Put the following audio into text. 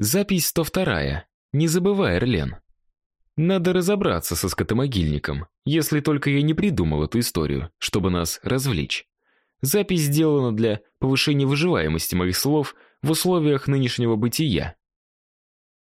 Запись 102. Не забывай, Эрлен. Надо разобраться со скотомогильником, если только я не придумал эту историю, чтобы нас развлечь. Запись сделана для повышения выживаемости моих слов в условиях нынешнего бытия.